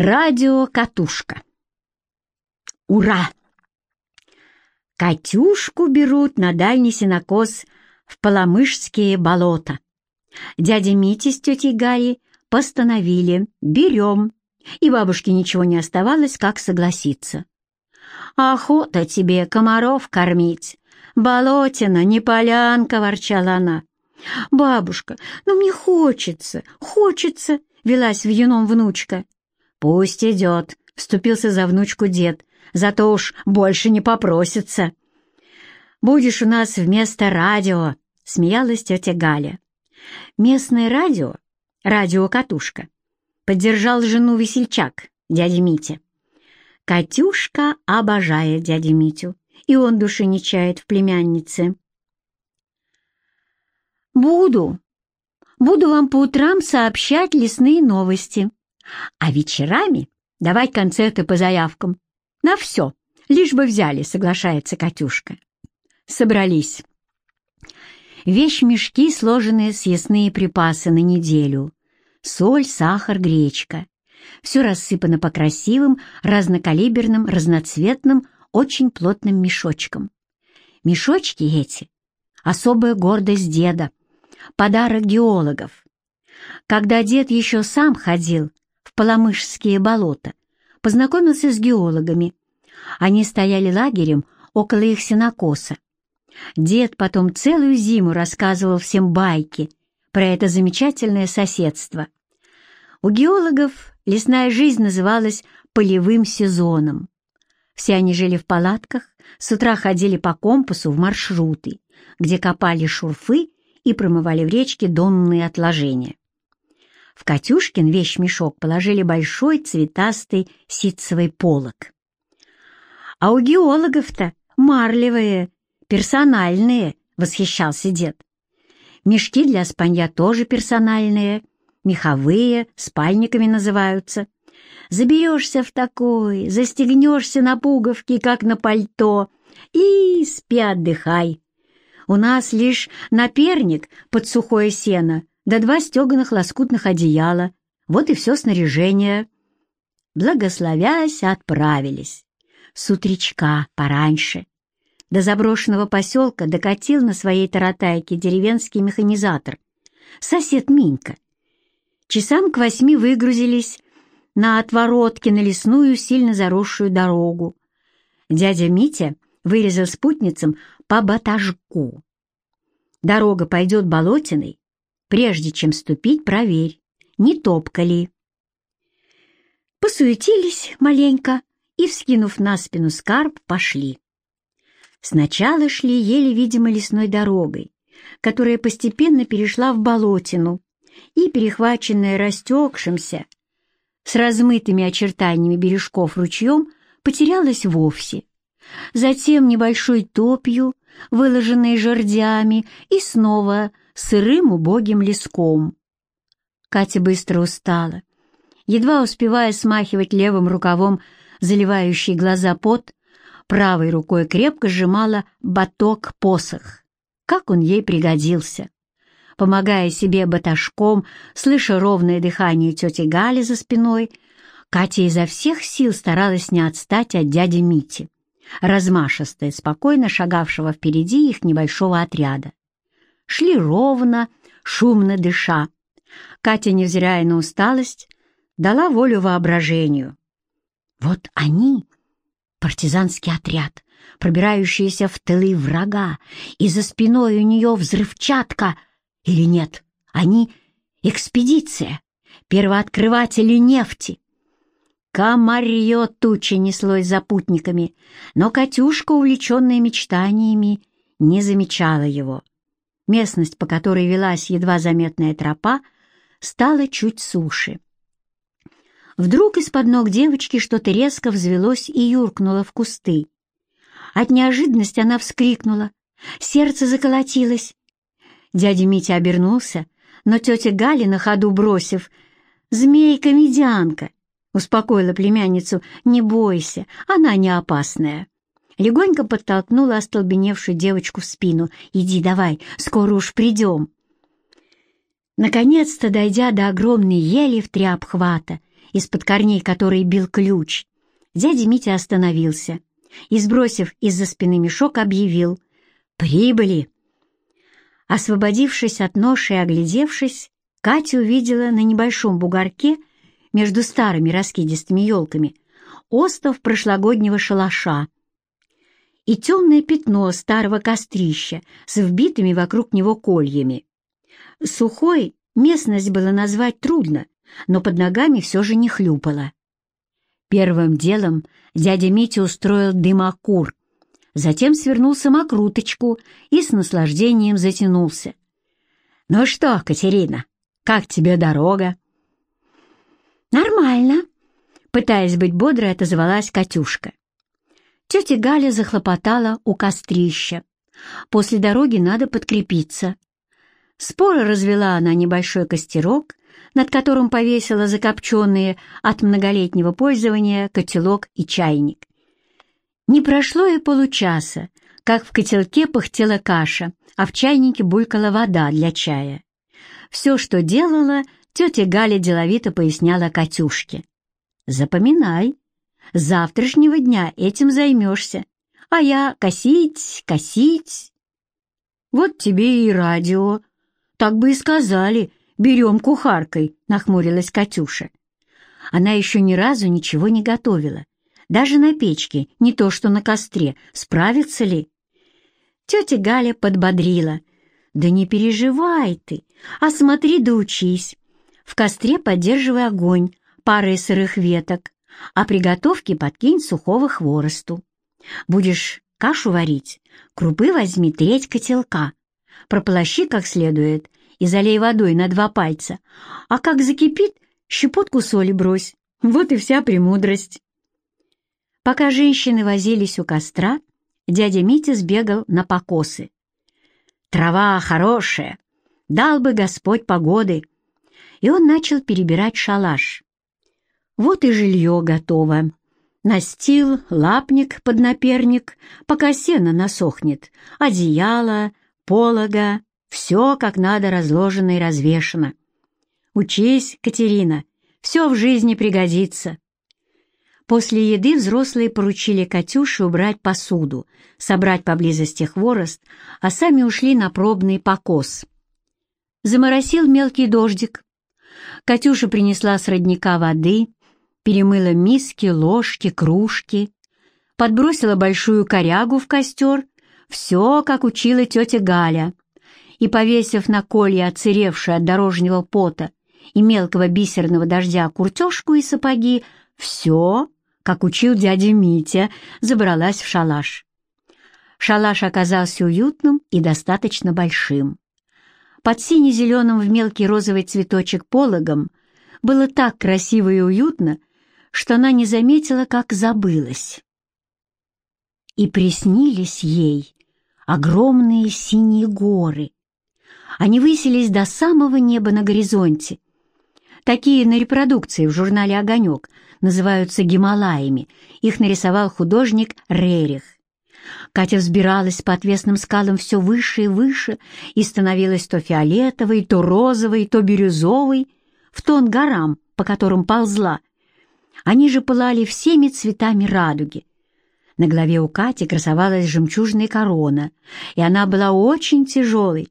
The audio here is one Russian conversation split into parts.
Радиокатушка. Ура! Катюшку берут на дальний сенокос в Паломышские болота. Дядя Митя с тетей Гаей постановили «берем», и бабушке ничего не оставалось, как согласиться. «Охота тебе комаров кормить! Болотина, не полянка!» — ворчала она. «Бабушка, ну мне хочется, хочется!» — велась в юном внучка. «Пусть идет», — вступился за внучку дед, «зато уж больше не попросится». «Будешь у нас вместо радио», — смеялась тетя Галя. Местное радио, радиокатушка, поддержал жену весельчак, дядя Митя. Катюшка обожает дядю Митю, и он души не чает в племяннице. «Буду, буду вам по утрам сообщать лесные новости», а вечерами давать концерты по заявкам. На все, лишь бы взяли, соглашается Катюшка. Собрались. Вещь-мешки, сложенные съестные припасы на неделю. Соль, сахар, гречка. Все рассыпано по красивым, разнокалиберным, разноцветным, очень плотным мешочкам. Мешочки эти — особая гордость деда, подарок геологов. Когда дед еще сам ходил в Паломышские болота, познакомился с геологами. Они стояли лагерем около их сенокоса. Дед потом целую зиму рассказывал всем байки про это замечательное соседство. У геологов лесная жизнь называлась полевым сезоном. Все они жили в палатках, с утра ходили по компасу в маршруты, где копали шурфы и промывали в речке донные отложения. В Катюшкин вещмешок положили большой цветастый ситцевый полог. «А у геологов-то марлевые, персональные», — восхищался дед. «Мешки для спанья тоже персональные, меховые, спальниками называются. Заберешься в такой, застегнешься на пуговки, как на пальто, и спи отдыхай. У нас лишь наперник под сухое сено, да два стеганых лоскутных одеяла. Вот и все снаряжение. Благословясь, отправились. С утречка, пораньше. До заброшенного поселка докатил на своей таратайке деревенский механизатор, сосед Минька. Часам к восьми выгрузились на отворотке на лесную, сильно заросшую дорогу. Дядя Митя вырезал спутницам по батажку. Дорога пойдет болотиной, Прежде чем ступить, проверь, не топка ли. Посуетились маленько и, вскинув на спину скарб, пошли. Сначала шли еле видимо лесной дорогой, которая постепенно перешла в болотину и, перехваченная растекшимся, с размытыми очертаниями бережков ручьем, потерялась вовсе. Затем небольшой топью, выложенной жердями, и снова сырым убогим леском. Катя быстро устала. Едва успевая смахивать левым рукавом заливающий глаза пот, правой рукой крепко сжимала баток-посох. Как он ей пригодился! Помогая себе баташком, слыша ровное дыхание тети Гали за спиной, Катя изо всех сил старалась не отстать от дяди Мити, размашистая, спокойно шагавшего впереди их небольшого отряда шли ровно, шумно дыша. Катя, невзирая на усталость, дала волю воображению. Вот они, партизанский отряд, пробирающийся в тылы врага, и за спиной у нее взрывчатка. Или нет, они — экспедиция, первооткрыватели нефти. Комарье тучи неслось за путниками, но Катюшка, увлеченная мечтаниями, не замечала его. Местность, по которой велась едва заметная тропа, стала чуть суше. Вдруг из-под ног девочки что-то резко взвелось и юркнуло в кусты. От неожиданности она вскрикнула. Сердце заколотилось. Дядя Митя обернулся, но тетя Галя на ходу бросив «Змейка-медянка!» успокоила племянницу «Не бойся, она не опасная» легонько подтолкнула остолбеневшую девочку в спину. «Иди давай, скоро уж придем». Наконец-то, дойдя до огромной ели в три обхвата, из-под корней которой бил ключ, дядя Митя остановился и, сбросив из-за спины мешок, объявил «Прибыли!». Освободившись от ноши и оглядевшись, Катя увидела на небольшом бугорке между старыми раскидистыми елками остов прошлогоднего шалаша и темное пятно старого кострища с вбитыми вокруг него кольями. Сухой местность было назвать трудно, но под ногами все же не хлюпало. Первым делом дядя Митя устроил дымокур, затем свернул самокруточку и с наслаждением затянулся. «Ну что, Катерина, как тебе дорога?» «Нормально», — пытаясь быть бодрой, отозвалась Катюшка. Тетя Галя захлопотала у кострища. После дороги надо подкрепиться. Споро развела она небольшой костерок, над которым повесила закопченные от многолетнего пользования котелок и чайник. Не прошло и получаса, как в котелке пыхтела каша, а в чайнике булькала вода для чая. Все, что делала, тетя Галя деловито поясняла Катюшке. «Запоминай, завтрашнего дня этим займешься, а я косить, косить». «Вот тебе и радио. Так бы и сказали, берем кухаркой», — нахмурилась Катюша. Она еще ни разу ничего не готовила, даже на печке, не то что на костре, справится ли? Тетя Галя подбодрила. «Да не переживай ты, а смотри да учись. В костре поддерживай огонь парой сырых веток, а при готовке подкинь сухого хворосту. Будешь кашу варить, крупы возьми треть котелка, прополощи как следует и залей водой на два пальца, а как закипит, щепотку соли брось. Вот и вся премудрость. Пока женщины возились у костра, дядя Митя сбегал на покосы. «Трава хорошая, дал бы Господь погоды!» и он начал перебирать шалаш. Вот и жилье готово. Настил, лапник под наперник, пока сено насохнет, одеяло, полога, все как надо разложено и развешено. Учись, Катерина, все в жизни пригодится. После еды взрослые поручили Катюше убрать посуду, собрать поблизости хворост, а сами ушли на пробный покос. Заморосил мелкий дождик, Катюша принесла с родника воды, перемыла миски, ложки, кружки, подбросила большую корягу в костер, все, как учила тетя Галя, и, повесив на колье отсыревшее от дорожнего пота и мелкого бисерного дождя куртежку и сапоги, все, как учил дядя Митя, забралась в шалаш. Шалаш оказался уютным и достаточно большим. Под сине-зеленым в мелкий розовый цветочек пологом было так красиво и уютно, что она не заметила, как забылась. И приснились ей огромные синие горы. Они высились до самого неба на горизонте. Такие на репродукции в журнале «Огонек» называются Гималаями. Их нарисовал художник Рерих. Катя взбиралась по отвесным скалам все выше и выше и становилась то фиолетовой, то розовой, то бирюзовой, в тон горам, по которым ползла. Они же пылали всеми цветами радуги. На голове у Кати красовалась жемчужная корона, и она была очень тяжелой.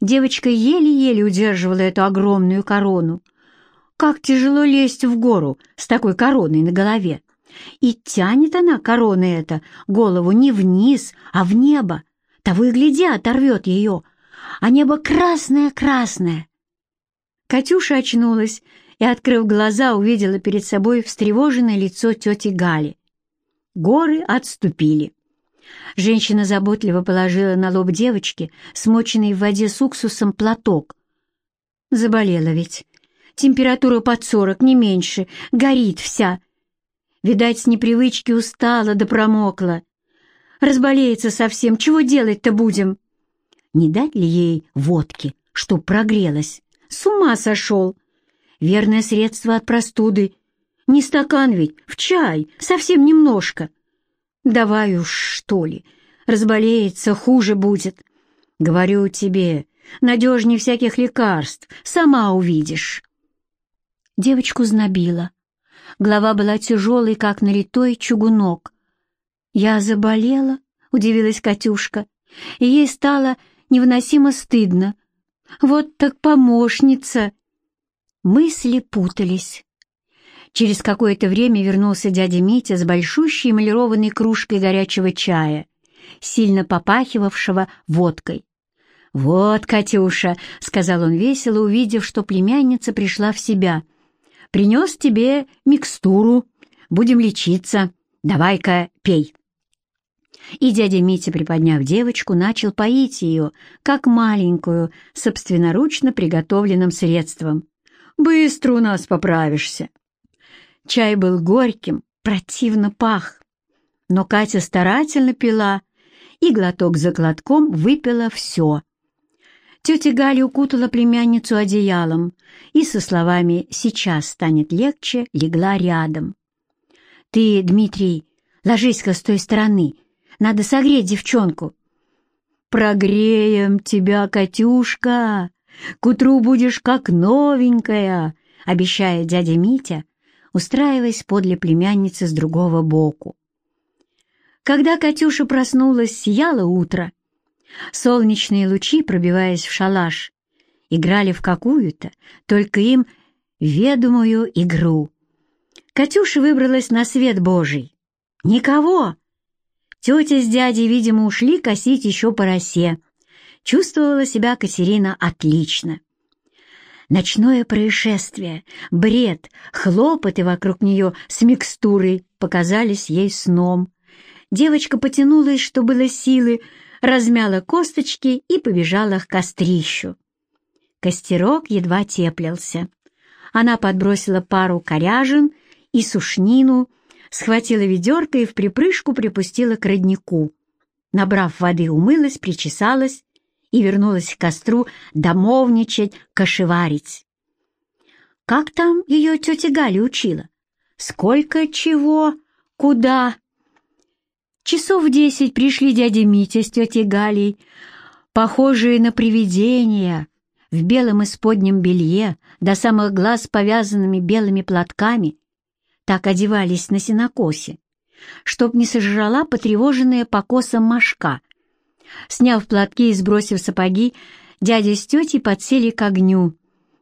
Девочка еле-еле удерживала эту огромную корону. Как тяжело лезть в гору с такой короной на голове! И тянет она, корона эта, голову не вниз, а в небо. Того и гляди, оторвет ее. А небо красное-красное. Катюша очнулась и, открыв глаза, увидела перед собой встревоженное лицо тети Гали. Горы отступили. Женщина заботливо положила на лоб девочки, смоченный в воде с уксусом, платок. Заболела ведь. Температура под сорок, не меньше, горит вся. Видать, с непривычки устала да промокла. Разболеется совсем, чего делать-то будем? Не дать ли ей водки, чтоб прогрелась? С ума сошел! Верное средство от простуды. Не стакан ведь, в чай, совсем немножко. Давай уж, что ли, разболеется, хуже будет. Говорю тебе, надежнее всяких лекарств, сама увидишь. Девочку знобила Голова была тяжелой, как налитой чугунок. «Я заболела?» — удивилась Катюшка, и ей стало невыносимо стыдно. «Вот так помощница!» Мысли путались. Через какое-то время вернулся дядя Митя с большущей эмалированной кружкой горячего чая, сильно попахивавшего водкой. «Вот, Катюша», — сказал он весело, увидев, что племянница пришла в себя, — «принес тебе микстуру, будем лечиться, давай-ка пей». И дядя Митя, приподняв девочку, начал поить ее, как маленькую, собственноручно приготовленным средством. «Быстро у нас поправишься». Чай был горьким, противно пах. Но Катя старательно пила и глоток за глотком выпила все. Тетя Галя укутала племянницу одеялом и со словами «сейчас станет легче» легла рядом. «Ты, Дмитрий, ложись-ка с той стороны, надо согреть девчонку». «Прогреем тебя, Катюшка! К утру будешь как новенькая!» — обещает дядя Митя, устраиваясь подле племянницы с другого боку. Когда Катюша проснулась, сияло утро. Солнечные лучи, пробиваясь в шалаш, играли в какую-то, только им ведомую игру. Катюша выбралась на свет Божий. Никого! Тетя с дядей, видимо, ушли косить еще по росе. Чувствовала себя Катерина отлично. Ночное происшествие, бред, хлопоты вокруг нее с микстурой показались ей сном. Девочка потянулась, что было силы, размяла косточки и побежала к кострищу. Костерок едва теплился. Она подбросила пару коряжин и сушнину, схватила ведерко и в припрыжку припустила к роднику. Набрав воды, умылась, причесалась и вернулась к костру домовничать, кошеварить. Как там ее тетя Галя учила? Сколько чего? Куда? Часов в десять пришли дядя Митя с тетей Галей, похожие на привидения, в белом исподнем белье, до самых глаз повязанными белыми платками, так одевались на сенокосе, чтоб не сожрала потревоженная покосом мошка, Сняв платки и сбросив сапоги, дядя с тетей подсели к огню,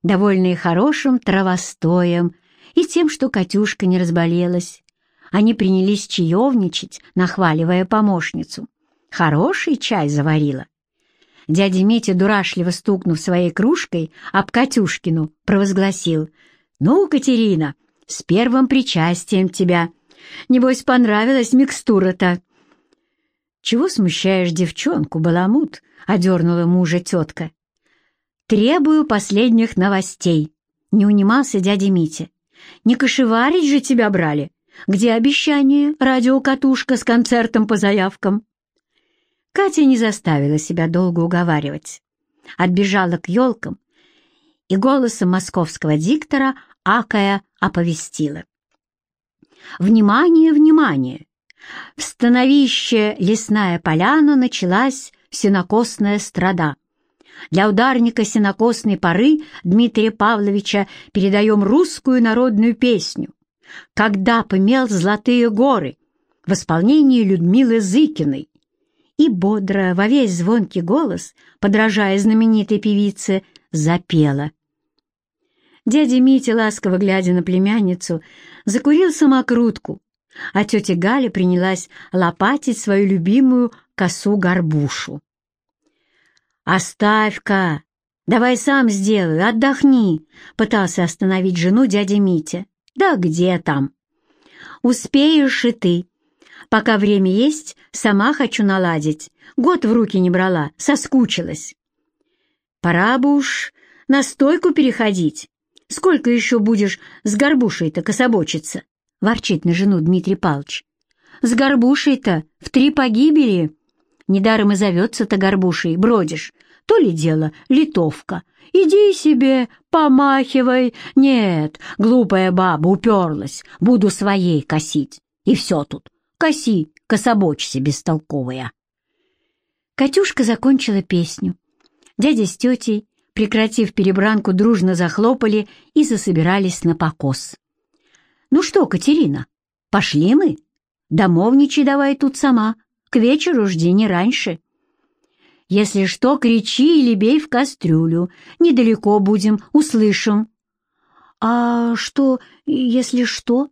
довольные хорошим травостоем и тем, что Катюшка не разболелась. Они принялись чаевничать, нахваливая помощницу. Хороший чай заварила. Дядя Митя, дурашливо стукнув своей кружкой об Катюшкину, провозгласил. «Ну, Катерина, с первым причастием тебя. Небось, понравилась микстура-то». «Чего смущаешь девчонку, баламут?» — одернула мужа тетка. «Требую последних новостей», — не унимался дядя Митя. «Не кошеварить же тебя брали. Где обещание, радиокатушка с концертом по заявкам?» Катя не заставила себя долго уговаривать. Отбежала к елкам и голосом московского диктора Акая оповестила. «Внимание, внимание! В становище лесная поляна началась сенокосная страда. Для ударника сенокосной поры Дмитрия Павловича передаем русскую народную песню «Когда помел золотые горы» в исполнении Людмилы Зыкиной. И бодро, во весь звонкий голос, подражая знаменитой певице, запела. Дядя Митя, ласково глядя на племянницу, закурил самокрутку, а тетя Галя принялась лопатить свою любимую косу-горбушу. «Оставь-ка! Давай сам сделаю, отдохни!» — пытался остановить жену дядя Митя. «Да где там?» «Успеешь и ты. Пока время есть, сама хочу наладить. Год в руки не брала, соскучилась». «Пора бы уж на стойку переходить. Сколько еще будешь с горбушей-то кособочиться?» — ворчит на жену Дмитрий Палч. «С горбушей-то в три погибели. Недаром и зовется-то горбушей, бродишь. То ли дело литовка. Иди себе, помахивай. Нет, глупая баба уперлась, буду своей косить. И все тут. Коси, кособочься, бестолковая». Катюшка закончила песню. Дядя с тетей, прекратив перебранку, дружно захлопали и засобирались на покос. Ну что, Катерина, пошли мы? Домовничай давай тут сама, к вечеру жди не раньше. Если что, кричи или бей в кастрюлю, недалеко будем, услышим. А что, если что?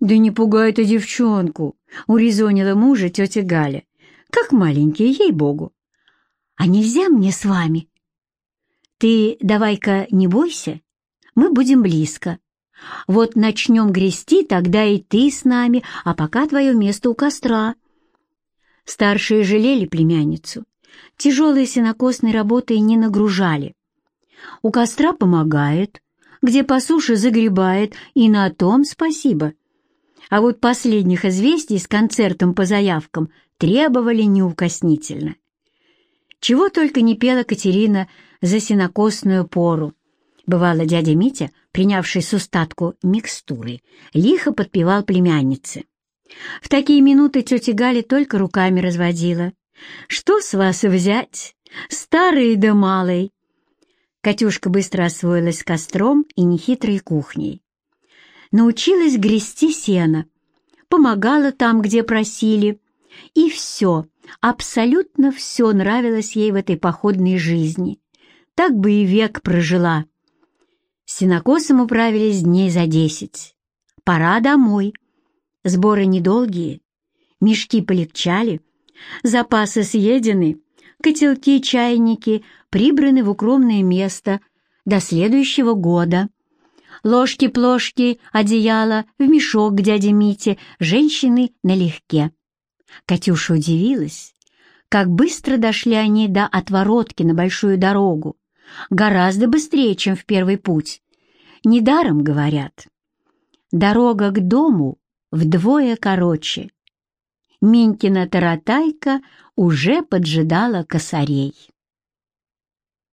Да не пугай ты девчонку, урезонила мужа тетя Галя. Как маленький, ей-богу. А нельзя мне с вами? Ты давай-ка не бойся, мы будем близко. Вот начнем грести, тогда и ты с нами, а пока твое место у костра. Старшие жалели племянницу. Тяжелой сенокосной работой не нагружали. У костра помогает, где по суше загребает, и на том спасибо. А вот последних известий с концертом по заявкам требовали неукоснительно. Чего только не пела Катерина за сенокосную пору. Бывало, дядя Митя, принявший с устатку микстуры, лихо подпевал племяннице. В такие минуты тетя Галя только руками разводила. «Что с вас взять, старый да малый?» Катюшка быстро освоилась костром и нехитрой кухней. Научилась грести сено, помогала там, где просили, и все, абсолютно все нравилось ей в этой походной жизни. Так бы и век прожила. С сенокосом управились дней за десять. Пора домой. Сборы недолгие, мешки полегчали, запасы съедены, котелки, чайники прибраны в укромное место до следующего года. Ложки-плошки, одеяло в мешок к дяде Мите, женщины налегке. Катюша удивилась, как быстро дошли они до отворотки на большую дорогу, гораздо быстрее, чем в первый путь. Недаром говорят. Дорога к дому вдвое короче. Минькина таратайка уже поджидала косарей.